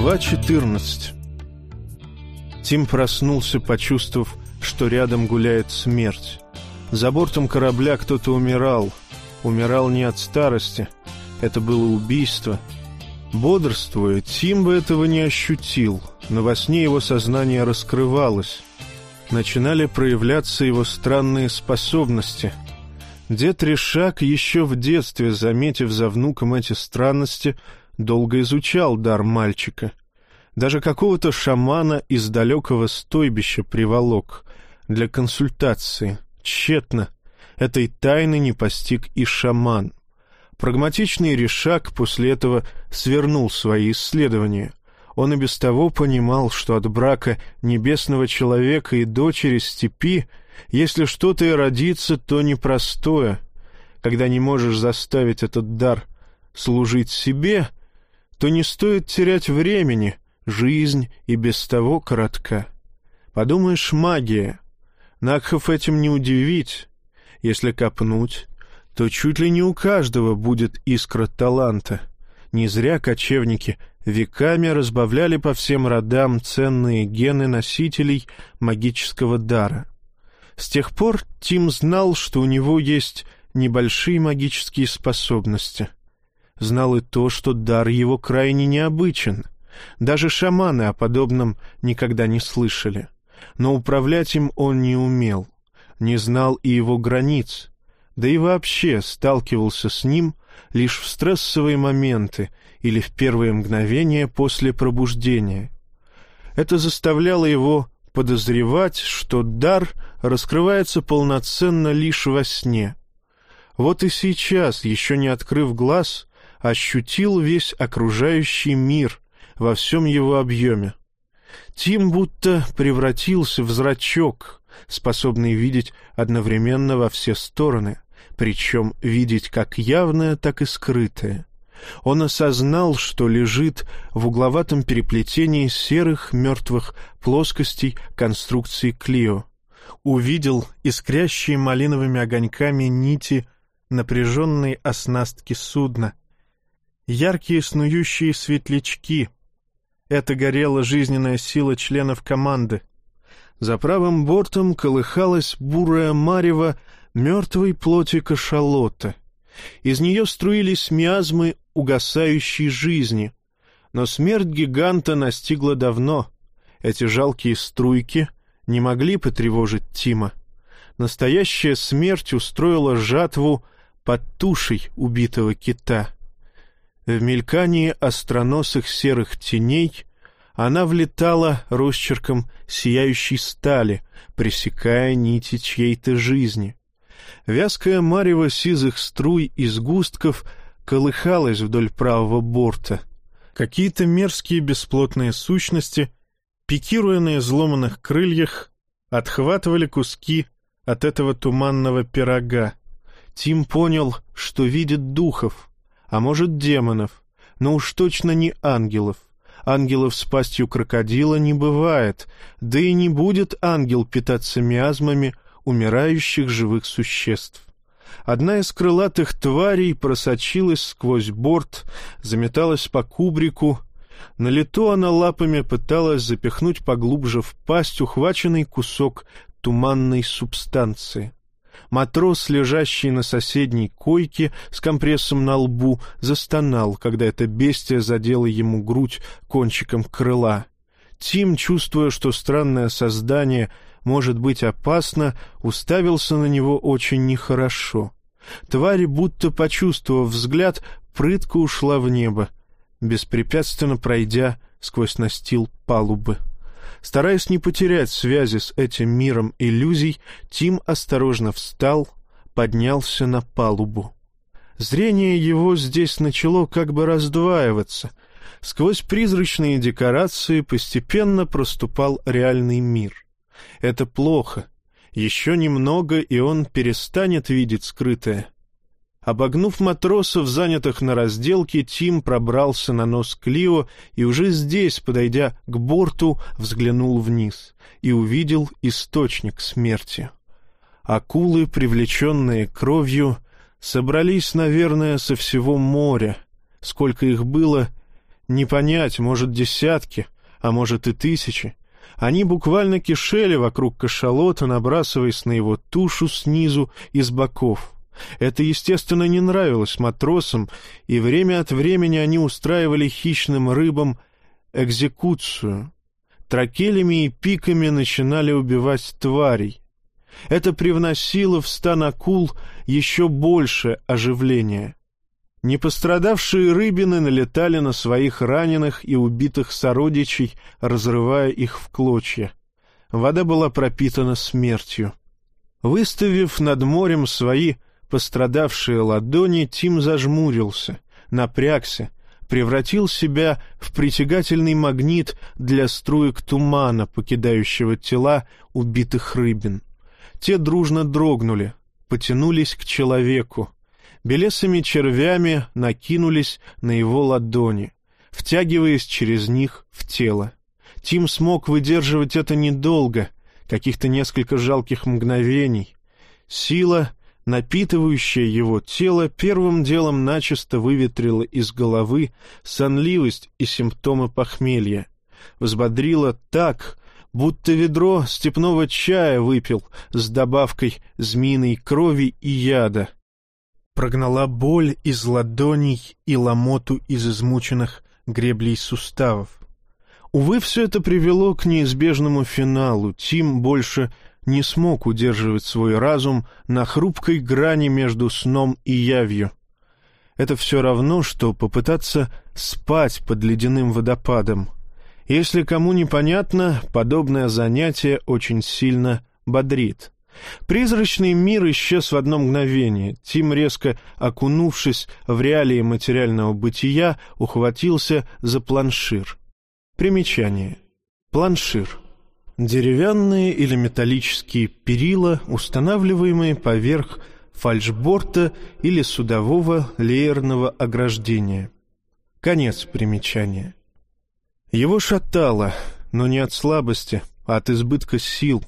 Глава 14 Тим проснулся, почувствовав, что рядом гуляет смерть. За бортом корабля кто-то умирал. Умирал не от старости. Это было убийство. Бодрствуя, Тим бы этого не ощутил, но во сне его сознание раскрывалось. Начинали проявляться его странные способности. Дед Решак еще в детстве, заметив за внуком эти странности, долго изучал дар мальчика. Даже какого-то шамана из далекого стойбища приволок для консультации. Тщетно. Этой тайны не постиг и шаман. Прагматичный Решак после этого свернул свои исследования. Он и без того понимал, что от брака небесного человека и дочери степи, если что-то и родится, то непростое. Когда не можешь заставить этот дар служить себе — то не стоит терять времени, жизнь и без того коротка. Подумаешь, магия. Накхов этим не удивить. Если копнуть, то чуть ли не у каждого будет искра таланта. Не зря кочевники веками разбавляли по всем родам ценные гены носителей магического дара. С тех пор Тим знал, что у него есть небольшие магические способности — знал и то, что дар его крайне необычен. Даже шаманы о подобном никогда не слышали. Но управлять им он не умел, не знал и его границ, да и вообще сталкивался с ним лишь в стрессовые моменты или в первые мгновения после пробуждения. Это заставляло его подозревать, что дар раскрывается полноценно лишь во сне. Вот и сейчас, еще не открыв глаз, ощутил весь окружающий мир во всем его объеме. Тим будто превратился в зрачок, способный видеть одновременно во все стороны, причем видеть как явное, так и скрытое. Он осознал, что лежит в угловатом переплетении серых мертвых плоскостей конструкции Клио. Увидел искрящие малиновыми огоньками нити напряженной оснастки судна, яркие снующие светлячки. Это горела жизненная сила членов команды. За правым бортом колыхалась бурая марево мертвой плоти кашалота. Из нее струились миазмы угасающей жизни. Но смерть гиганта настигла давно. Эти жалкие струйки не могли потревожить Тима. Настоящая смерть устроила жатву под тушей убитого кита — в мелькании остроносых серых теней она влетала росчерком сияющей стали, пресекая нити чьей-то жизни. Вязкое марево сизых струй и сгустков колыхалось вдоль правого борта. Какие-то мерзкие бесплотные сущности, пикируя на изломанных крыльях, отхватывали куски от этого туманного пирога. Тим понял, что видит духов — а может, демонов, но уж точно не ангелов. Ангелов с пастью крокодила не бывает, да и не будет ангел питаться миазмами умирающих живых существ. Одна из крылатых тварей просочилась сквозь борт, заметалась по кубрику. На лету она лапами пыталась запихнуть поглубже в пасть ухваченный кусок туманной субстанции. Матрос, лежащий на соседней койке с компрессом на лбу, застонал, когда это бестия задело ему грудь кончиком крыла. Тим, чувствуя, что странное создание может быть опасно, уставился на него очень нехорошо. Тварь, будто почувствовав взгляд, прытко ушла в небо, беспрепятственно пройдя сквозь настил палубы. Стараясь не потерять связи с этим миром иллюзий, Тим осторожно встал, поднялся на палубу. Зрение его здесь начало как бы раздваиваться. Сквозь призрачные декорации постепенно проступал реальный мир. Это плохо. Еще немного, и он перестанет видеть скрытое. Обогнув матросов, занятых на разделке, Тим пробрался на нос Клио и уже здесь, подойдя к борту, взглянул вниз и увидел источник смерти. Акулы, привлеченные кровью, собрались, наверное, со всего моря. Сколько их было, Не понять, может, десятки, а может и тысячи. Они буквально кишели вокруг кашалота, набрасываясь на его тушу снизу и с боков. Это, естественно, не нравилось матросам, и время от времени они устраивали хищным рыбам экзекуцию. Тракелями и пиками начинали убивать тварей. Это привносило в стан акул еще больше оживления. Непострадавшие рыбины налетали на своих раненых и убитых сородичей, разрывая их в клочья. Вода была пропитана смертью. Выставив над морем свои пострадавшие ладони, Тим зажмурился, напрягся, превратил себя в притягательный магнит для струек тумана, покидающего тела убитых рыбин. Те дружно дрогнули, потянулись к человеку. Белесыми червями накинулись на его ладони, втягиваясь через них в тело. Тим смог выдерживать это недолго, каких-то несколько жалких мгновений. Сила, напитывающая его тело, первым делом начисто выветрила из головы сонливость и симптомы похмелья. Взбодрила так, будто ведро степного чая выпил с добавкой змеиной крови и яда. Прогнала боль из ладоней и ломоту из измученных греблей суставов. Увы, все это привело к неизбежному финалу. Тим больше не смог удерживать свой разум на хрупкой грани между сном и явью. Это все равно, что попытаться спать под ледяным водопадом — если кому непонятно, подобное занятие очень сильно бодрит. Призрачный мир исчез в одно мгновение. Тим, резко окунувшись в реалии материального бытия, ухватился за планшир. Примечание. Планшир. Деревянные или металлические перила, устанавливаемые поверх фальшборта или судового леерного ограждения. Конец примечания. Его шатало, но не от слабости, а от избытка сил.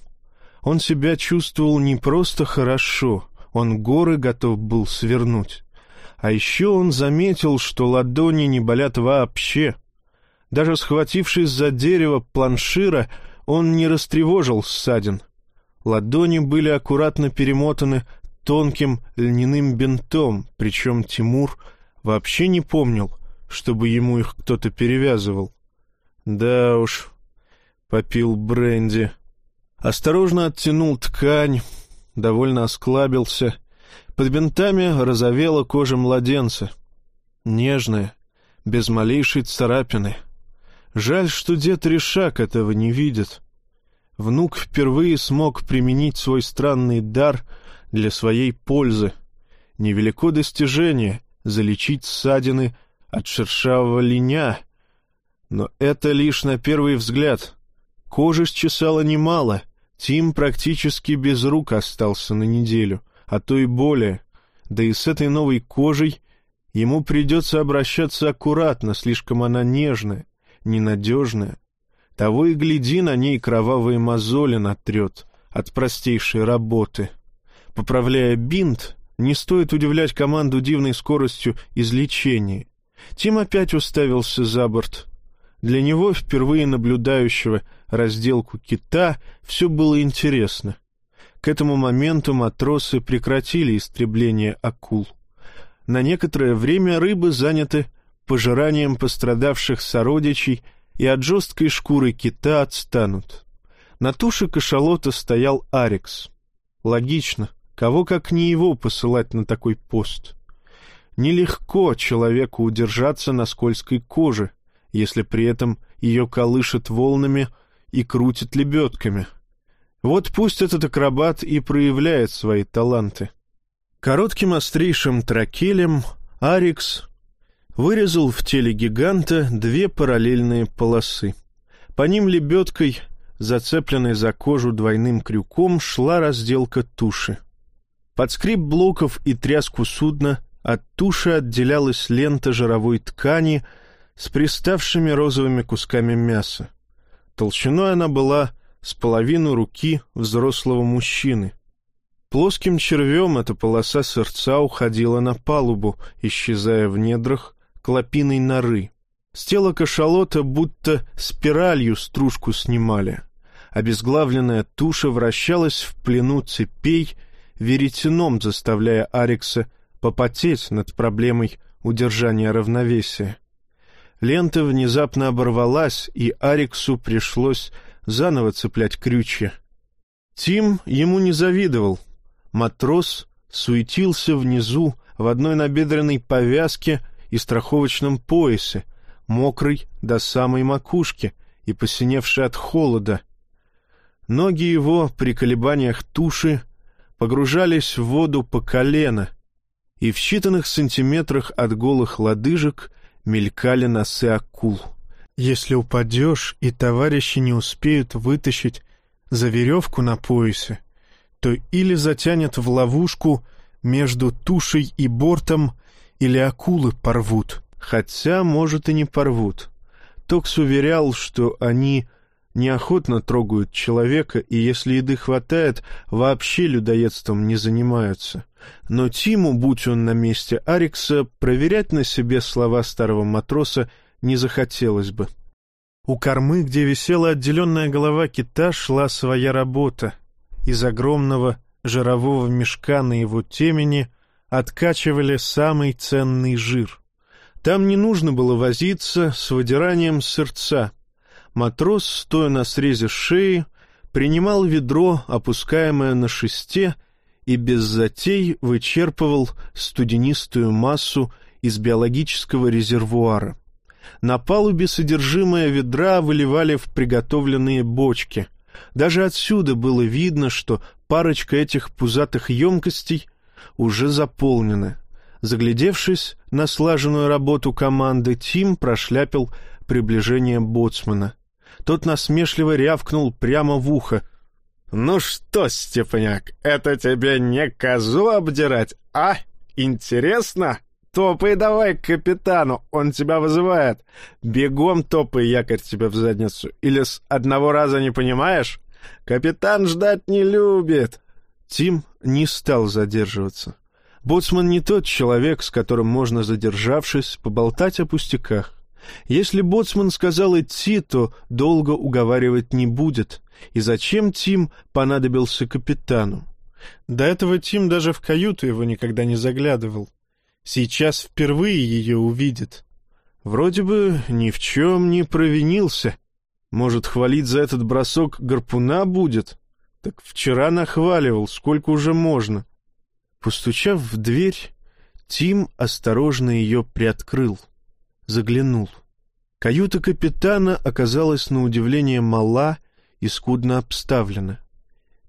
Он себя чувствовал не просто хорошо, он горы готов был свернуть. А еще он заметил, что ладони не болят вообще. Даже схватившись за дерево планшира, он не растревожил ссадин. Ладони были аккуратно перемотаны тонким льняным бинтом, причем Тимур вообще не помнил, чтобы ему их кто-то перевязывал. Да уж, попил бренди. Осторожно оттянул ткань, довольно осклабился. Под бинтами розовела кожа младенца. Нежная, без малейшей царапины. Жаль, что дед Решак этого не видит. Внук впервые смог применить свой странный дар для своей пользы. Невелико достижение — залечить ссадины от шершавого линя — но это лишь на первый взгляд. Кожи счесала немало. Тим практически без рук остался на неделю, а то и более. Да и с этой новой кожей ему придется обращаться аккуратно, слишком она нежная, ненадежная. Того и гляди, на ней кровавые мозоли натрет от простейшей работы. Поправляя бинт, не стоит удивлять команду дивной скоростью излечения. Тим опять уставился за борт — для него, впервые наблюдающего разделку кита, все было интересно. К этому моменту матросы прекратили истребление акул. На некоторое время рыбы заняты пожиранием пострадавших сородичей и от жесткой шкуры кита отстанут. На туше кашалота стоял Арикс. Логично, кого как не его посылать на такой пост. Нелегко человеку удержаться на скользкой коже — если при этом ее колышет волнами и крутит лебедками. Вот пусть этот акробат и проявляет свои таланты. Коротким острейшим тракелем Арикс вырезал в теле гиганта две параллельные полосы. По ним лебедкой, зацепленной за кожу двойным крюком, шла разделка туши. Под скрип блоков и тряску судна от туши отделялась лента жировой ткани — с приставшими розовыми кусками мяса. Толщиной она была с половину руки взрослого мужчины. Плоским червем эта полоса сырца уходила на палубу, исчезая в недрах клопиной норы. С тела кашалота будто спиралью стружку снимали. Обезглавленная туша вращалась в плену цепей, веретеном заставляя Арикса попотеть над проблемой удержания равновесия. Лента внезапно оборвалась, и Ариксу пришлось заново цеплять крючья. Тим ему не завидовал. Матрос суетился внизу в одной набедренной повязке и страховочном поясе, мокрый до самой макушки и посиневший от холода. Ноги его при колебаниях туши погружались в воду по колено, и в считанных сантиметрах от голых лодыжек мелькали носы акул. Если упадешь, и товарищи не успеют вытащить за веревку на поясе, то или затянет в ловушку между тушей и бортом, или акулы порвут. Хотя, может, и не порвут. Токс уверял, что они неохотно трогают человека, и если еды хватает, вообще людоедством не занимаются. Но Тиму, будь он на месте Арикса, проверять на себе слова старого матроса не захотелось бы. У кормы, где висела отделенная голова кита, шла своя работа. Из огромного жирового мешка на его темени откачивали самый ценный жир. Там не нужно было возиться с выдиранием сырца. Матрос, стоя на срезе шеи, принимал ведро, опускаемое на шесте, и без затей вычерпывал студенистую массу из биологического резервуара. На палубе содержимое ведра выливали в приготовленные бочки. Даже отсюда было видно, что парочка этих пузатых емкостей уже заполнена. Заглядевшись на слаженную работу команды, Тим прошляпил приближение боцмана. Тот насмешливо рявкнул прямо в ухо. «Ну что, Степняк, это тебе не козу обдирать, а? Интересно?» «Топай давай к капитану, он тебя вызывает. Бегом топай якорь тебе в задницу. Или с одного раза не понимаешь? Капитан ждать не любит». Тим не стал задерживаться. Боцман не тот человек, с которым можно, задержавшись, поболтать о пустяках. Если боцман сказал идти, то долго уговаривать не будет. И зачем Тим понадобился капитану? До этого Тим даже в каюту его никогда не заглядывал. Сейчас впервые ее увидит. Вроде бы ни в чем не провинился. Может, хвалить за этот бросок гарпуна будет? Так вчера нахваливал, сколько уже можно. Постучав в дверь, Тим осторожно ее приоткрыл. Заглянул. Каюта капитана оказалась на удивление мала и скудно обставлена.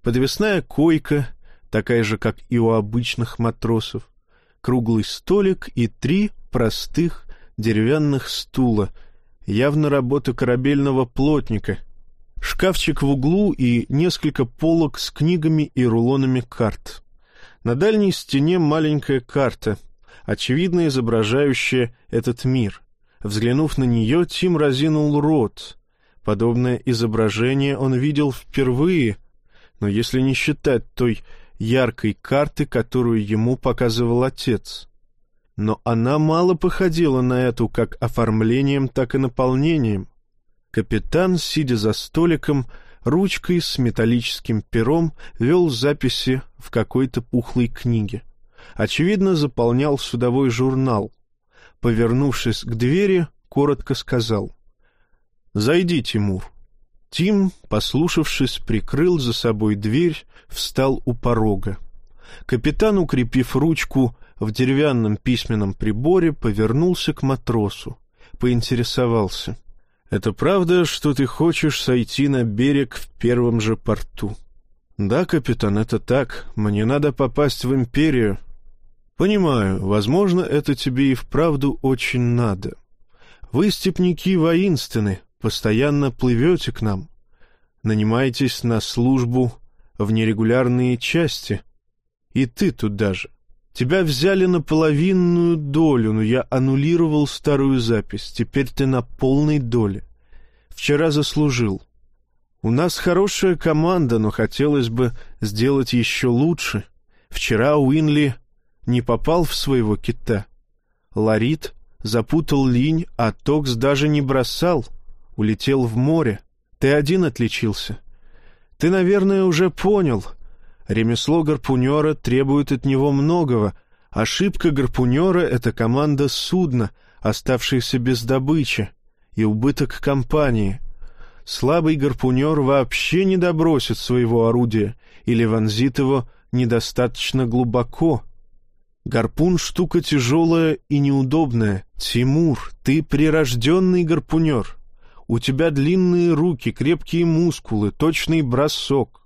Подвесная койка, такая же, как и у обычных матросов, круглый столик и три простых деревянных стула, явно работа корабельного плотника, шкафчик в углу и несколько полок с книгами и рулонами карт. На дальней стене маленькая карта, очевидно изображающая этот мир. Взглянув на нее, Тим разинул рот. Подобное изображение он видел впервые, но если не считать той яркой карты, которую ему показывал отец. Но она мало походила на эту как оформлением, так и наполнением. Капитан, сидя за столиком, ручкой с металлическим пером вел записи в какой-то пухлой книге. Очевидно, заполнял судовой журнал. Повернувшись к двери, коротко сказал «Зайди, Тимур». Тим, послушавшись, прикрыл за собой дверь, встал у порога. Капитан, укрепив ручку в деревянном письменном приборе, повернулся к матросу, поинтересовался. «Это правда, что ты хочешь сойти на берег в первом же порту?» «Да, капитан, это так. Мне надо попасть в империю». «Понимаю, возможно, это тебе и вправду очень надо. Вы, степняки, воинственны, постоянно плывете к нам, нанимаетесь на службу в нерегулярные части. И ты тут даже. Тебя взяли на половинную долю, но я аннулировал старую запись. Теперь ты на полной доле. Вчера заслужил. У нас хорошая команда, но хотелось бы сделать еще лучше. Вчера Уинли не попал в своего кита. Ларит Запутал линь, а Токс даже не бросал. Улетел в море. Ты один отличился. Ты, наверное, уже понял. Ремесло гарпунера требует от него многого. Ошибка гарпунера — это команда судна, оставшаяся без добычи, и убыток компании. Слабый гарпунер вообще не добросит своего орудия или вонзит его недостаточно глубоко. Гарпун — штука тяжелая и неудобная. Тимур, ты прирожденный гарпунер. У тебя длинные руки, крепкие мускулы, точный бросок.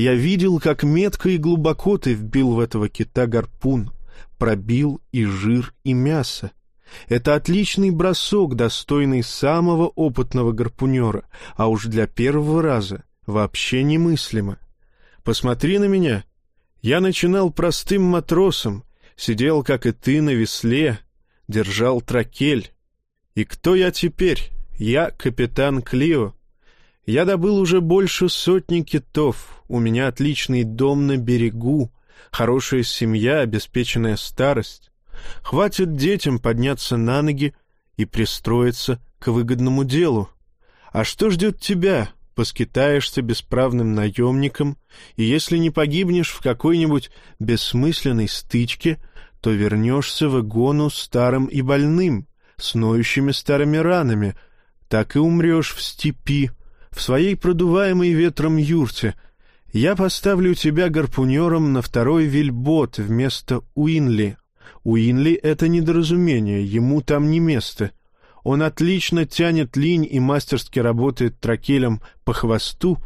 Я видел, как метко и глубоко ты вбил в этого кита гарпун, пробил и жир, и мясо. Это отличный бросок, достойный самого опытного гарпунера, а уж для первого раза вообще немыслимо. Посмотри на меня. Я начинал простым матросом, сидел, как и ты, на весле, держал тракель. И кто я теперь? Я капитан Клио. Я добыл уже больше сотни китов, у меня отличный дом на берегу, хорошая семья, обеспеченная старость. Хватит детям подняться на ноги и пристроиться к выгодному делу. А что ждет тебя? Поскитаешься бесправным наемником, и если не погибнешь в какой-нибудь бессмысленной стычке, то вернешься в Игону старым и больным, с ноющими старыми ранами, так и умрешь в степи, в своей продуваемой ветром юрте. Я поставлю тебя гарпунером на второй вельбот вместо Уинли, Уинли — это недоразумение, ему там не место. Он отлично тянет линь и мастерски работает тракелем по хвосту,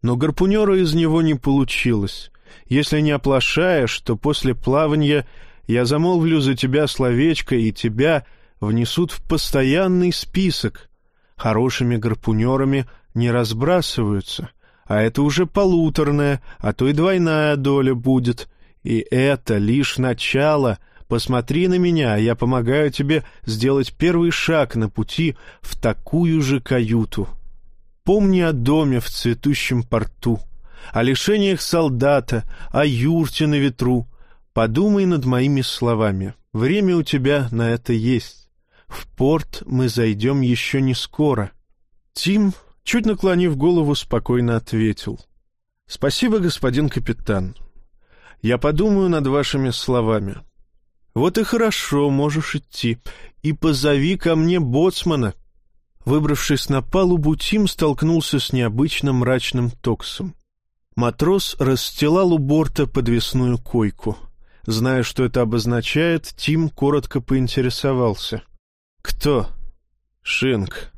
но гарпунера из него не получилось. Если не оплошаешь, то после плавания я замолвлю за тебя словечко, и тебя внесут в постоянный список. Хорошими гарпунерами не разбрасываются, а это уже полуторная, а то и двойная доля будет. И это лишь начало — Посмотри на меня, я помогаю тебе сделать первый шаг на пути в такую же каюту. Помни о доме в цветущем порту, о лишениях солдата, о юрте на ветру. Подумай над моими словами. Время у тебя на это есть. В порт мы зайдем еще не скоро. Тим, чуть наклонив голову, спокойно ответил. — Спасибо, господин капитан. Я подумаю над вашими словами. «Вот и хорошо, можешь идти. И позови ко мне боцмана». Выбравшись на палубу, Тим столкнулся с необычным мрачным токсом. Матрос расстилал у борта подвесную койку. Зная, что это обозначает, Тим коротко поинтересовался. «Кто?» «Шинк», —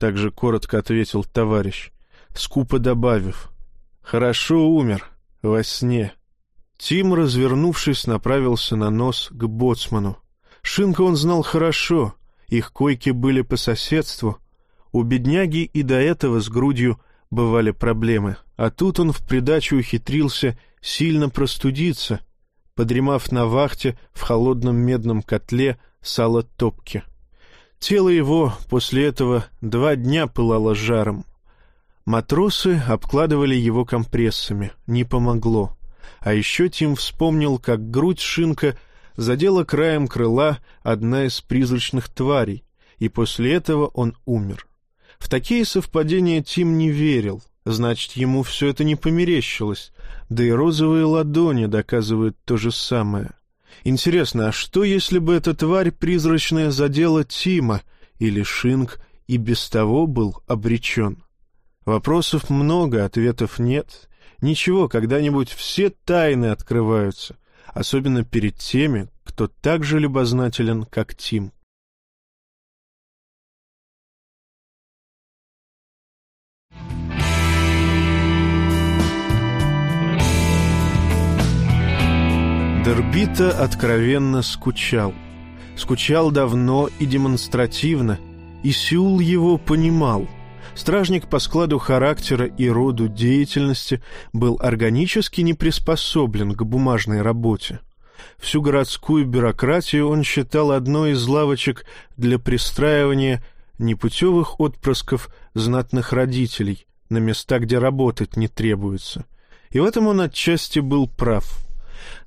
также коротко ответил товарищ, скупо добавив. «Хорошо умер, во сне». Тим, развернувшись, направился на нос к боцману. Шинка он знал хорошо, их койки были по соседству. У бедняги и до этого с грудью бывали проблемы, а тут он в придачу ухитрился сильно простудиться, подремав на вахте в холодном медном котле сало топки. Тело его после этого два дня пылало жаром. Матросы обкладывали его компрессами, не помогло. А еще Тим вспомнил, как грудь Шинка задела краем крыла одна из призрачных тварей, и после этого он умер. В такие совпадения Тим не верил, значит, ему все это не померещилось, да и розовые ладони доказывают то же самое. Интересно, а что, если бы эта тварь призрачная задела Тима, или Шинк и без того был обречен? Вопросов много, ответов нет, Ничего, когда-нибудь все тайны открываются, особенно перед теми, кто так же любознателен, как Тим. Дербита откровенно скучал. Скучал давно и демонстративно, и Сеул его понимал — Стражник по складу характера и роду деятельности был органически не приспособлен к бумажной работе. Всю городскую бюрократию он считал одной из лавочек для пристраивания непутевых отпрысков знатных родителей на места, где работать не требуется. И в этом он отчасти был прав.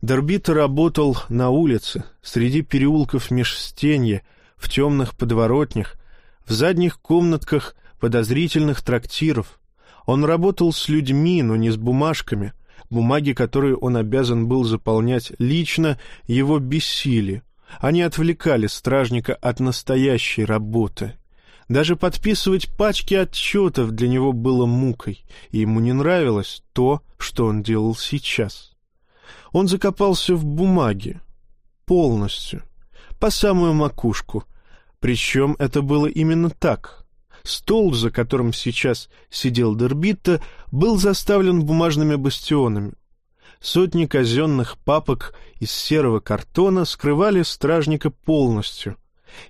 Дорбита работал на улице, среди переулков Межстенья, в темных подворотнях, в задних комнатках подозрительных трактиров. Он работал с людьми, но не с бумажками. Бумаги, которые он обязан был заполнять лично, его бессили. Они отвлекали стражника от настоящей работы. Даже подписывать пачки отчетов для него было мукой, и ему не нравилось то, что он делал сейчас. Он закопался в бумаге. Полностью. По самую макушку. Причем это было именно так. Стол, за которым сейчас сидел Дербитта, был заставлен бумажными бастионами. Сотни казенных папок из серого картона скрывали стражника полностью.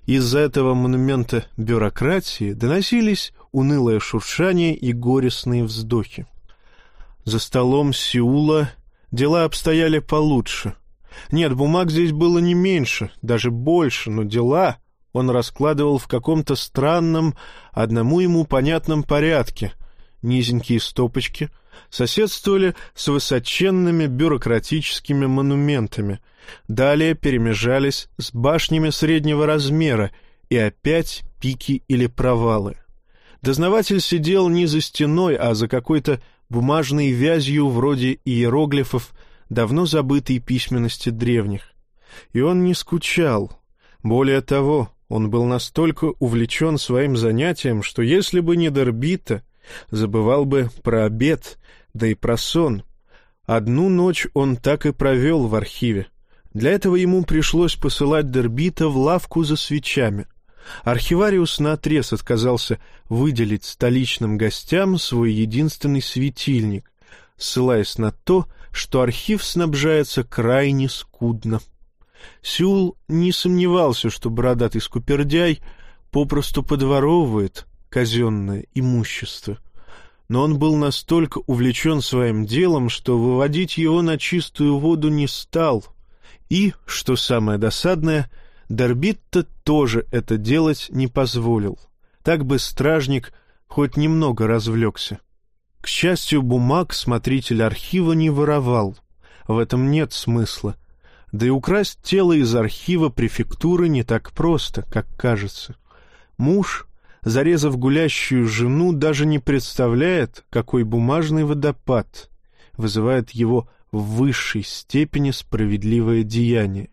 Из-за этого монумента бюрократии доносились унылое шуршание и горестные вздохи. За столом Сеула дела обстояли получше. Нет, бумаг здесь было не меньше, даже больше, но дела он раскладывал в каком-то странном, одному ему понятном порядке. Низенькие стопочки соседствовали с высоченными бюрократическими монументами, далее перемежались с башнями среднего размера и опять пики или провалы. Дознаватель сидел не за стеной, а за какой-то бумажной вязью вроде иероглифов давно забытой письменности древних. И он не скучал. Более того, он был настолько увлечен своим занятием, что если бы не Дербита, забывал бы про обед, да и про сон. Одну ночь он так и провел в архиве. Для этого ему пришлось посылать Дербита в лавку за свечами. Архивариус наотрез отказался выделить столичным гостям свой единственный светильник, ссылаясь на то, что архив снабжается крайне скудно. Сюл не сомневался, что бородатый скупердяй попросту подворовывает казенное имущество. Но он был настолько увлечен своим делом, что выводить его на чистую воду не стал. И, что самое досадное, Дорбитто тоже это делать не позволил. Так бы стражник хоть немного развлекся. К счастью, бумаг смотритель архива не воровал. В этом нет смысла. Да и украсть тело из архива префектуры не так просто, как кажется. Муж, зарезав гулящую жену, даже не представляет, какой бумажный водопад вызывает его в высшей степени справедливое деяние.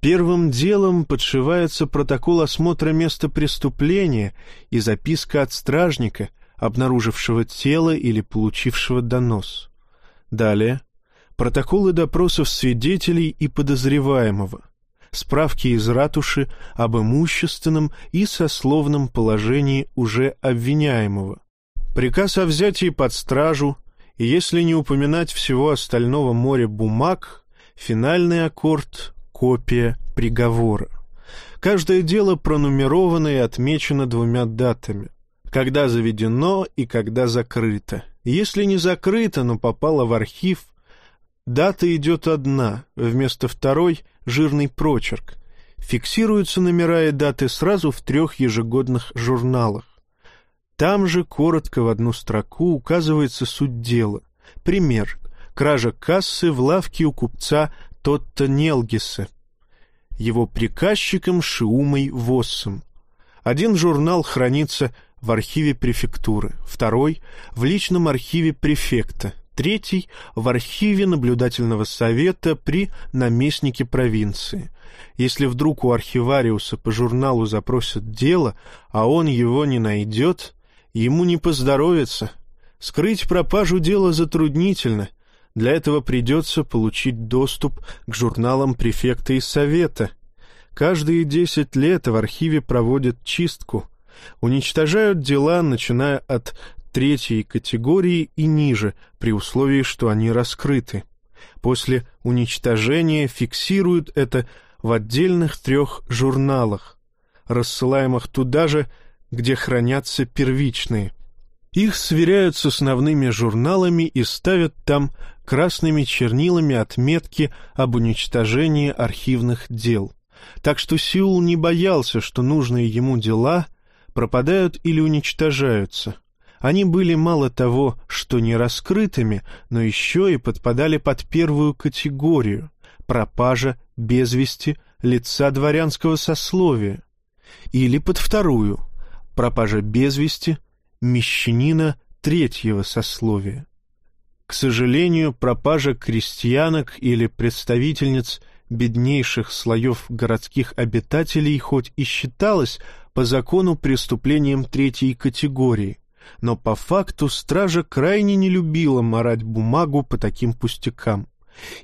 Первым делом подшивается протокол осмотра места преступления и записка от стражника, обнаружившего тело или получившего донос. Далее. Протоколы допросов свидетелей и подозреваемого, справки из ратуши об имущественном и сословном положении уже обвиняемого, приказ о взятии под стражу, и если не упоминать всего остального моря бумаг, финальный аккорд — копия приговора. Каждое дело пронумеровано и отмечено двумя датами — когда заведено и когда закрыто. Если не закрыто, но попало в архив — Дата идет одна, вместо второй — жирный прочерк. Фиксируются номера и даты сразу в трех ежегодных журналах. Там же коротко в одну строку указывается суть дела. Пример. Кража кассы в лавке у купца Тотта Нелгиса. Его приказчиком Шиумой Воссом. Один журнал хранится в архиве префектуры, второй — в личном архиве префекта, третий — в архиве наблюдательного совета при наместнике провинции. Если вдруг у архивариуса по журналу запросят дело, а он его не найдет, ему не поздоровится. Скрыть пропажу дела затруднительно. Для этого придется получить доступ к журналам префекта и совета. Каждые десять лет в архиве проводят чистку — уничтожают дела, начиная от третьей категории и ниже, при условии, что они раскрыты. После уничтожения фиксируют это в отдельных трех журналах, рассылаемых туда же, где хранятся первичные. Их сверяют с основными журналами и ставят там красными чернилами отметки об уничтожении архивных дел. Так что Сеул не боялся, что нужные ему дела пропадают или уничтожаются. Они были мало того, что не раскрытыми, но еще и подпадали под первую категорию — пропажа без вести лица дворянского сословия. или под вторую — пропажа без вести мещанина третьего сословия. К сожалению, пропажа крестьянок или представительниц беднейших слоев городских обитателей хоть и считалась по закону преступлением третьей категории, но по факту стража крайне не любила морать бумагу по таким пустякам.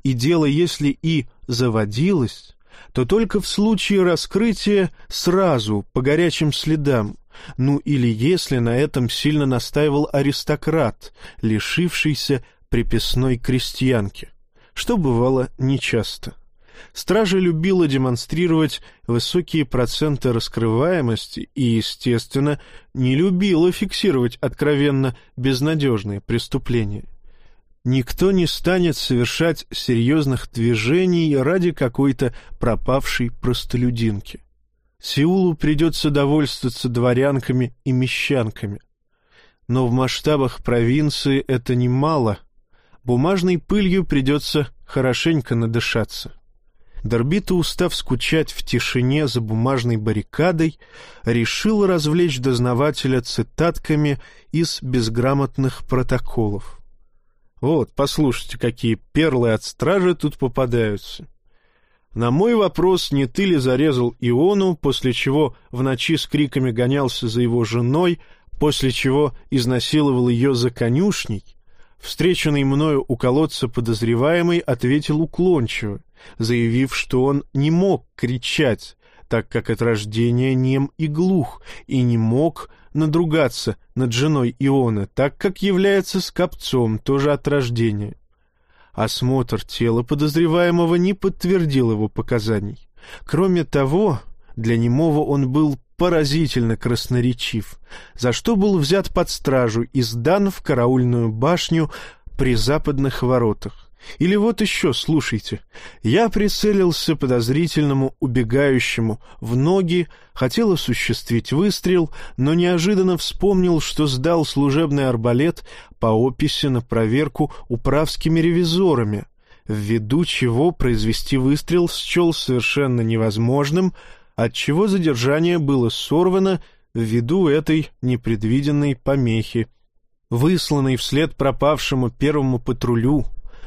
И дело, если и заводилось, то только в случае раскрытия сразу, по горячим следам, ну или если на этом сильно настаивал аристократ, лишившийся приписной крестьянки, что бывало нечасто. Стража любила демонстрировать высокие проценты раскрываемости и, естественно, не любила фиксировать откровенно безнадежные преступления. Никто не станет совершать серьезных движений ради какой-то пропавшей простолюдинки. Сеулу придется довольствоваться дворянками и мещанками. Но в масштабах провинции это немало. Бумажной пылью придется хорошенько надышаться. Дорбита, устав скучать в тишине за бумажной баррикадой, решил развлечь дознавателя цитатками из безграмотных протоколов. Вот, послушайте, какие перлы от стражи тут попадаются. На мой вопрос, не ты ли зарезал Иону, после чего в ночи с криками гонялся за его женой, после чего изнасиловал ее за конюшней, встреченный мною у колодца подозреваемый ответил уклончиво, заявив, что он не мог кричать, так как от рождения нем и глух, и не мог надругаться над женой Иона, так как является скопцом тоже от рождения. Осмотр тела подозреваемого не подтвердил его показаний. Кроме того, для немого он был поразительно красноречив, за что был взят под стражу и сдан в караульную башню при западных воротах. Или вот еще, слушайте. Я прицелился подозрительному убегающему в ноги, хотел осуществить выстрел, но неожиданно вспомнил, что сдал служебный арбалет по описи на проверку управскими ревизорами, ввиду чего произвести выстрел счел совершенно невозможным, отчего задержание было сорвано ввиду этой непредвиденной помехи. Высланный вслед пропавшему первому патрулю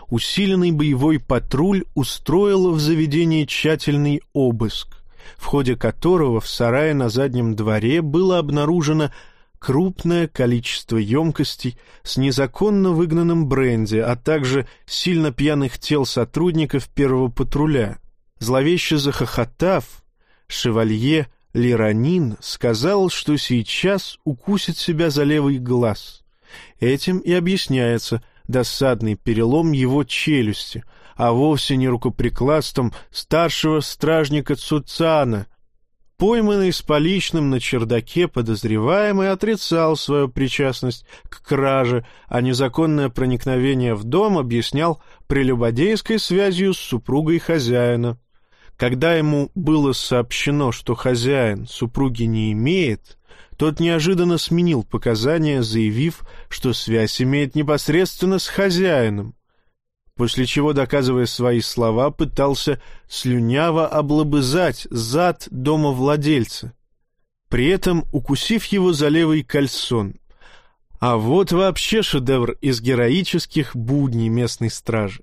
усиленный боевой патруль устроил в заведении тщательный обыск, в ходе которого в сарае на заднем дворе было обнаружено крупное количество емкостей с незаконно выгнанным бренди, а также сильно пьяных тел сотрудников первого патруля. Зловеще захохотав, шевалье Лиранин сказал, что сейчас укусит себя за левый глаз. Этим и объясняется – досадный перелом его челюсти, а вовсе не рукоприкладством старшего стражника Цуцана. Пойманный с поличным на чердаке подозреваемый отрицал свою причастность к краже, а незаконное проникновение в дом объяснял прелюбодейской связью с супругой хозяина. Когда ему было сообщено, что хозяин супруги не имеет, тот неожиданно сменил показания, заявив, что связь имеет непосредственно с хозяином, после чего, доказывая свои слова, пытался слюняво облобызать зад дома владельца, при этом укусив его за левый кальсон. А вот вообще шедевр из героических будней местной стражи.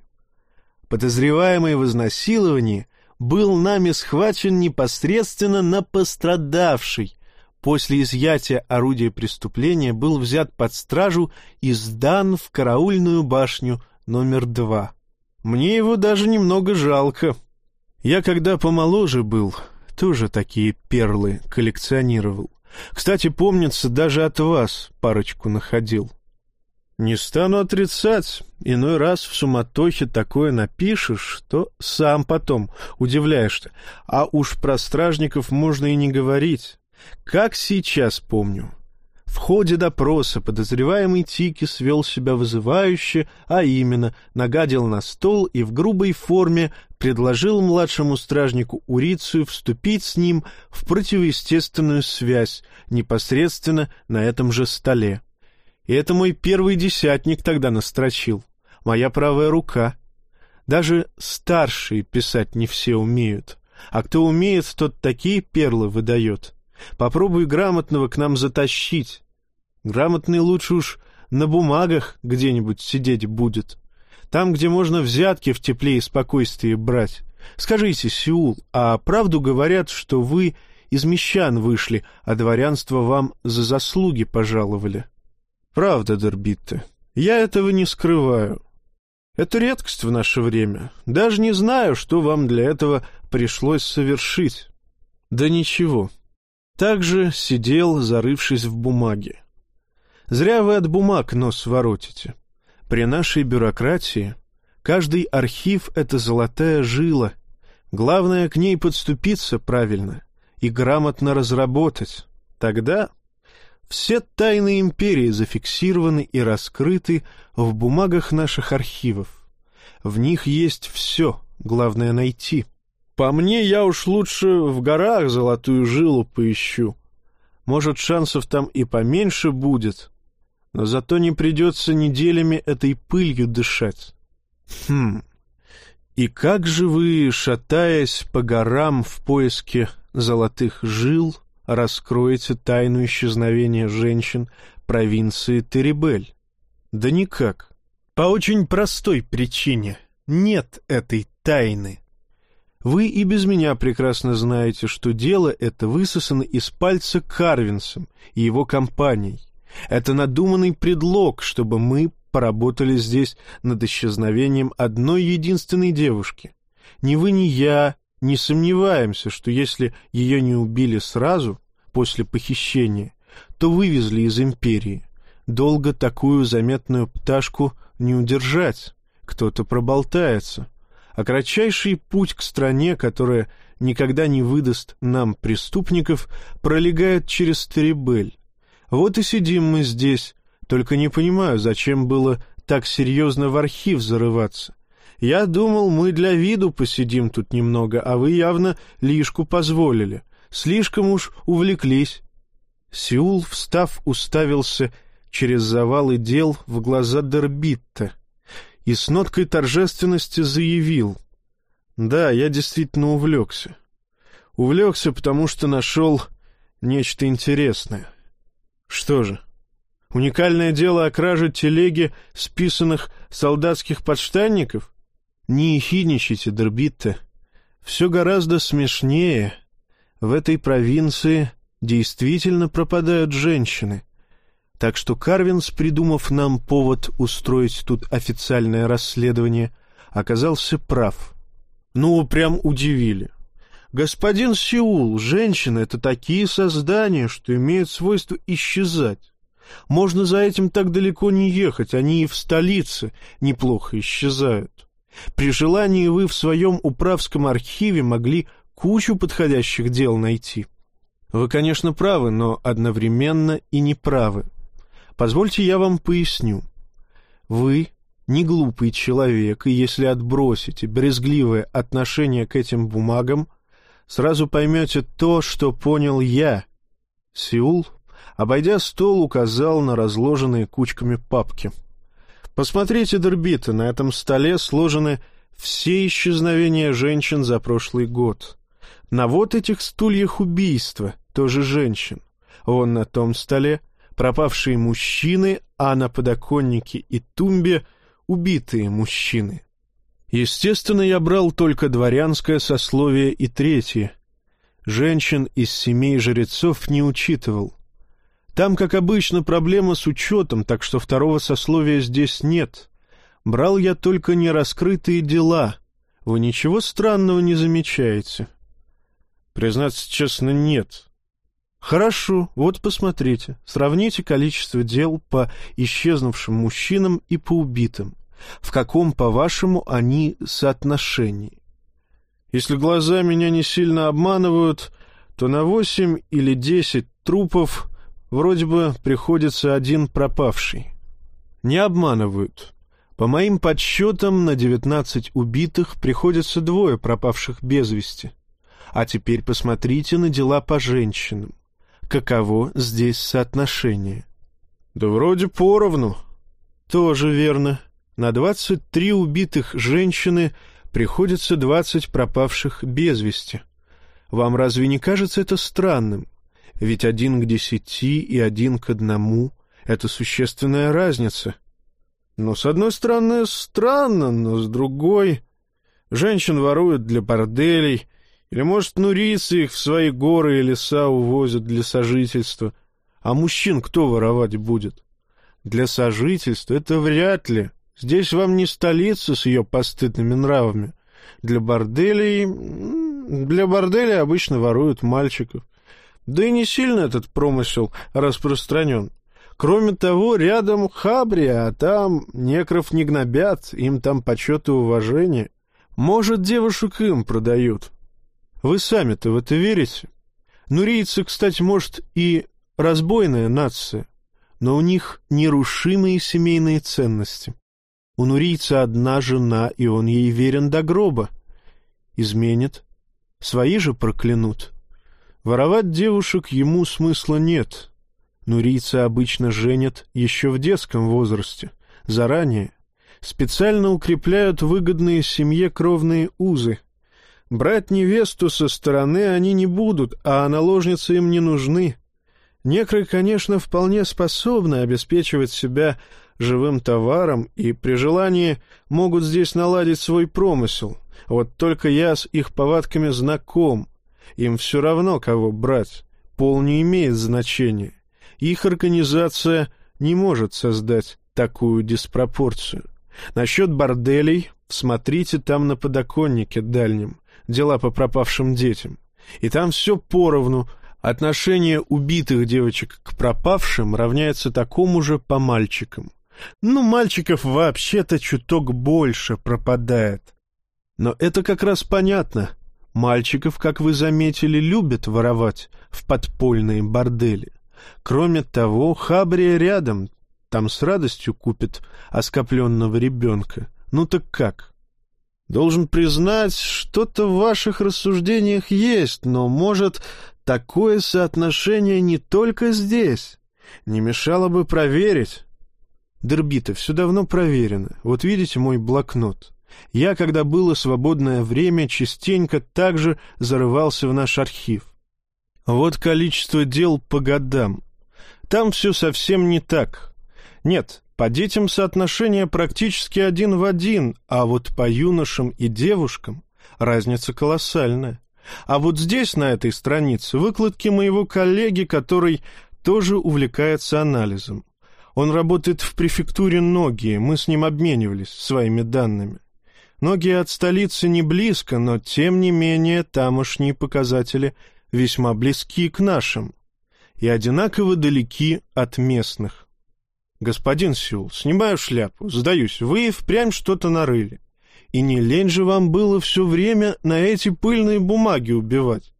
Подозреваемый в изнасиловании был нами схвачен непосредственно на пострадавшей, после изъятия орудия преступления был взят под стражу и сдан в караульную башню номер два. Мне его даже немного жалко. Я когда помоложе был, тоже такие перлы коллекционировал. Кстати, помнится, даже от вас парочку находил. Не стану отрицать, иной раз в суматохе такое напишешь, что сам потом удивляешься. А уж про стражников можно и не говорить. Как сейчас помню. В ходе допроса подозреваемый Тики свел себя вызывающе, а именно нагадил на стол и в грубой форме предложил младшему стражнику Урицию вступить с ним в противоестественную связь непосредственно на этом же столе. И это мой первый десятник тогда настрочил, моя правая рука. Даже старшие писать не все умеют, а кто умеет, тот такие перлы выдает — Попробуй грамотного к нам затащить. Грамотный лучше уж на бумагах где-нибудь сидеть будет. Там, где можно взятки в тепле и спокойствии брать. Скажите, Сеул, а правду говорят, что вы из мещан вышли, а дворянство вам за заслуги пожаловали? Правда, Дербитте. Я этого не скрываю. Это редкость в наше время. Даже не знаю, что вам для этого пришлось совершить. Да ничего. Так же сидел, зарывшись в бумаге. Зря вы от бумаг нос воротите. При нашей бюрократии каждый архив — это золотая жила. Главное к ней подступиться правильно и грамотно разработать. Тогда все тайны империи зафиксированы и раскрыты в бумагах наших архивов. В них есть все, главное найти. По мне, я уж лучше в горах золотую жилу поищу. Может, шансов там и поменьше будет, но зато не придется неделями этой пылью дышать. Хм, и как же вы, шатаясь по горам в поиске золотых жил, раскроете тайну исчезновения женщин провинции Теребель? Да никак. По очень простой причине. Нет этой тайны. Вы и без меня прекрасно знаете, что дело это высосано из пальца Карвинсом и его компанией. Это надуманный предлог, чтобы мы поработали здесь над исчезновением одной единственной девушки. Ни вы, ни я не сомневаемся, что если ее не убили сразу, после похищения, то вывезли из империи. Долго такую заметную пташку не удержать, кто-то проболтается. А кратчайший путь к стране, которая никогда не выдаст нам преступников, пролегает через Теребель. Вот и сидим мы здесь, только не понимаю, зачем было так серьезно в архив зарываться. Я думал, мы для виду посидим тут немного, а вы явно лишку позволили. Слишком уж увлеклись. Сеул, встав, уставился через завалы дел в глаза Дербитта и с ноткой торжественности заявил. «Да, я действительно увлекся. Увлекся, потому что нашел нечто интересное. Что же, уникальное дело о краже телеги списанных солдатских подштанников? Не ехидничайте, Дербитте. Все гораздо смешнее. В этой провинции действительно пропадают женщины. Так что Карвинс, придумав нам повод устроить тут официальное расследование, оказался прав. Ну, прям удивили. Господин Сеул, женщины — это такие создания, что имеют свойство исчезать. Можно за этим так далеко не ехать, они и в столице неплохо исчезают. При желании вы в своем управском архиве могли кучу подходящих дел найти. Вы, конечно, правы, но одновременно и не правы. Позвольте я вам поясню. Вы не глупый человек, и если отбросите брезгливое отношение к этим бумагам, сразу поймете то, что понял я. Сеул, обойдя стол, указал на разложенные кучками папки — Посмотрите, Дербита, на этом столе сложены все исчезновения женщин за прошлый год. На вот этих стульях убийства, тоже женщин. Вон на том столе пропавшие мужчины, а на подоконнике и тумбе убитые мужчины. Естественно, я брал только дворянское сословие и третье. Женщин из семей жрецов не учитывал. Там, как обычно, проблема с учетом, так что второго сословия здесь нет. Брал я только нераскрытые дела. Вы ничего странного не замечаете? Признаться честно, нет. Хорошо, вот посмотрите. Сравните количество дел по исчезнувшим мужчинам и по убитым. В каком, по-вашему, они соотношении? Если глаза меня не сильно обманывают, то на восемь или десять трупов Вроде бы приходится один пропавший. Не обманывают. По моим подсчетам, на девятнадцать убитых приходится двое пропавших без вести. А теперь посмотрите на дела по женщинам. Каково здесь соотношение? Да вроде поровну. Тоже верно. На двадцать три убитых женщины приходится двадцать пропавших без вести. Вам разве не кажется это странным? Ведь один к десяти и один к одному — это существенная разница. Но, с одной стороны, странно, но с другой... Женщин воруют для борделей, или, может, нурицы их в свои горы и леса увозят для сожительства. А мужчин кто воровать будет? Для сожительства это вряд ли. Здесь вам не столица с ее постыдными нравами. Для борделей... Для борделей обычно воруют мальчиков. Да и не сильно этот промысел распространен. Кроме того, рядом Хабрия, а там некров не гнобят, им там почет и уважение. Может, девушек им продают. Вы сами-то в это верите? Нурийцы, кстати, может, и разбойная нация, но у них нерушимые семейные ценности. У нурийца одна жена, и он ей верен до гроба. Изменит, свои же проклянут. Воровать девушек ему смысла нет. Нурийцы обычно женят еще в детском возрасте, заранее. Специально укрепляют выгодные семье кровные узы. Брать невесту со стороны они не будут, а наложницы им не нужны. Некры, конечно, вполне способны обеспечивать себя живым товаром и при желании могут здесь наладить свой промысел. Вот только я с их повадками знаком. Им все равно, кого брать. Пол не имеет значения. Их организация не может создать такую диспропорцию. Насчет борделей смотрите там на подоконнике дальнем. Дела по пропавшим детям. И там все поровну — Отношение убитых девочек к пропавшим равняется такому же по мальчикам. Ну, мальчиков вообще-то чуток больше пропадает. Но это как раз понятно. Мальчиков, как вы заметили, любят воровать в подпольные бордели. Кроме того, Хабрия рядом, там с радостью купит оскопленного ребенка. Ну так как? Должен признать, что-то в ваших рассуждениях есть, но, может, Такое соотношение не только здесь. Не мешало бы проверить. Дербита, все давно проверено. Вот видите мой блокнот. Я, когда было свободное время, частенько также зарывался в наш архив. Вот количество дел по годам. Там все совсем не так. Нет, по детям соотношение практически один в один, а вот по юношам и девушкам разница колоссальная. А вот здесь, на этой странице, выкладки моего коллеги, который тоже увлекается анализом. Он работает в префектуре Ноги, мы с ним обменивались своими данными. Ноги от столицы не близко, но тем не менее тамошние показатели весьма близки к нашим и одинаково далеки от местных. Господин Сюл, снимаю шляпу, сдаюсь, вы впрямь что-то нарыли. И не лень же вам было все время на эти пыльные бумаги убивать.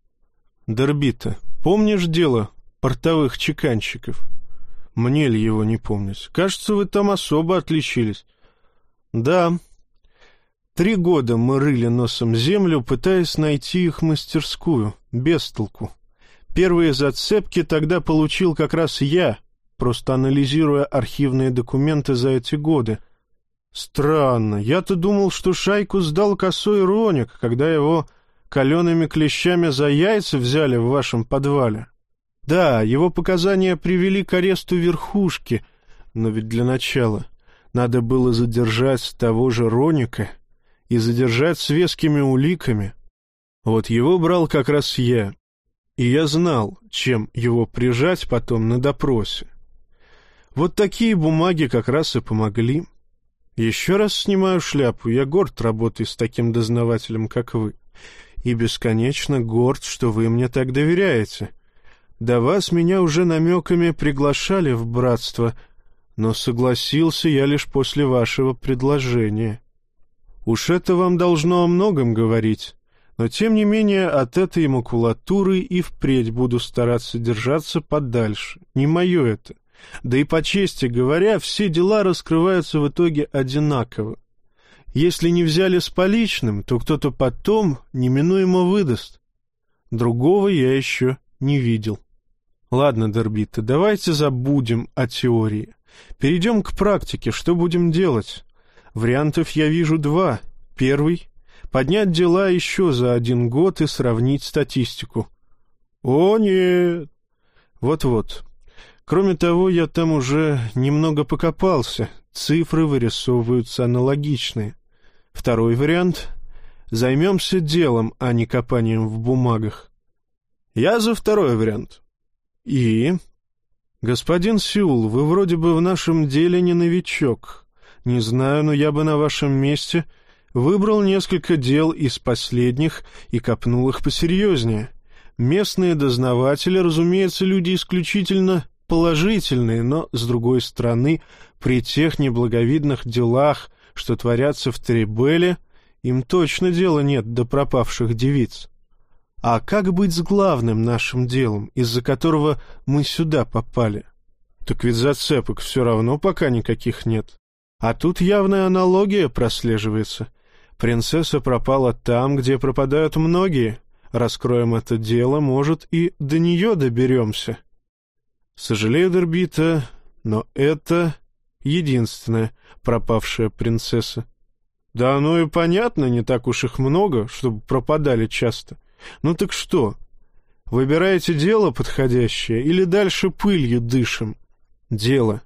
Дорбита, помнишь дело портовых чеканщиков? Мне ли его не помнить? Кажется, вы там особо отличились. Да. Три года мы рыли носом землю, пытаясь найти их мастерскую, без толку. Первые зацепки тогда получил как раз я, просто анализируя архивные документы за эти годы — Странно. Я-то думал, что шайку сдал косой Роник, когда его калеными клещами за яйца взяли в вашем подвале. Да, его показания привели к аресту верхушки, но ведь для начала надо было задержать того же Роника и задержать с вескими уликами. Вот его брал как раз я, и я знал, чем его прижать потом на допросе. Вот такие бумаги как раз и помогли. Еще раз снимаю шляпу. Я горд работой с таким дознавателем, как вы. И бесконечно горд, что вы мне так доверяете. До вас меня уже намеками приглашали в братство, но согласился я лишь после вашего предложения. Уж это вам должно о многом говорить, но тем не менее от этой макулатуры и впредь буду стараться держаться подальше. Не мое это. Да и по чести говоря, все дела раскрываются в итоге одинаково. Если не взяли с поличным, то кто-то потом неминуемо выдаст. Другого я еще не видел. Ладно, Дорбита, давайте забудем о теории. Перейдем к практике. Что будем делать? Вариантов я вижу два. Первый — поднять дела еще за один год и сравнить статистику. О, нет, Вот-вот. Кроме того, я там уже немного покопался. Цифры вырисовываются аналогичные. Второй вариант — займемся делом, а не копанием в бумагах. Я за второй вариант. И... Господин Сеул, вы вроде бы в нашем деле не новичок. Не знаю, но я бы на вашем месте выбрал несколько дел из последних и копнул их посерьезнее. Местные дознаватели, разумеется, люди исключительно положительные, но, с другой стороны, при тех неблаговидных делах, что творятся в Трибеле, им точно дела нет до пропавших девиц. А как быть с главным нашим делом, из-за которого мы сюда попали? Так ведь зацепок все равно пока никаких нет. А тут явная аналогия прослеживается. Принцесса пропала там, где пропадают многие. Раскроем это дело, может, и до нее доберемся. Сожалею, Дербита, но это единственная пропавшая принцесса. Да оно и понятно, не так уж их много, чтобы пропадали часто. Ну так что, выбираете дело подходящее или дальше пылью дышим? Дело.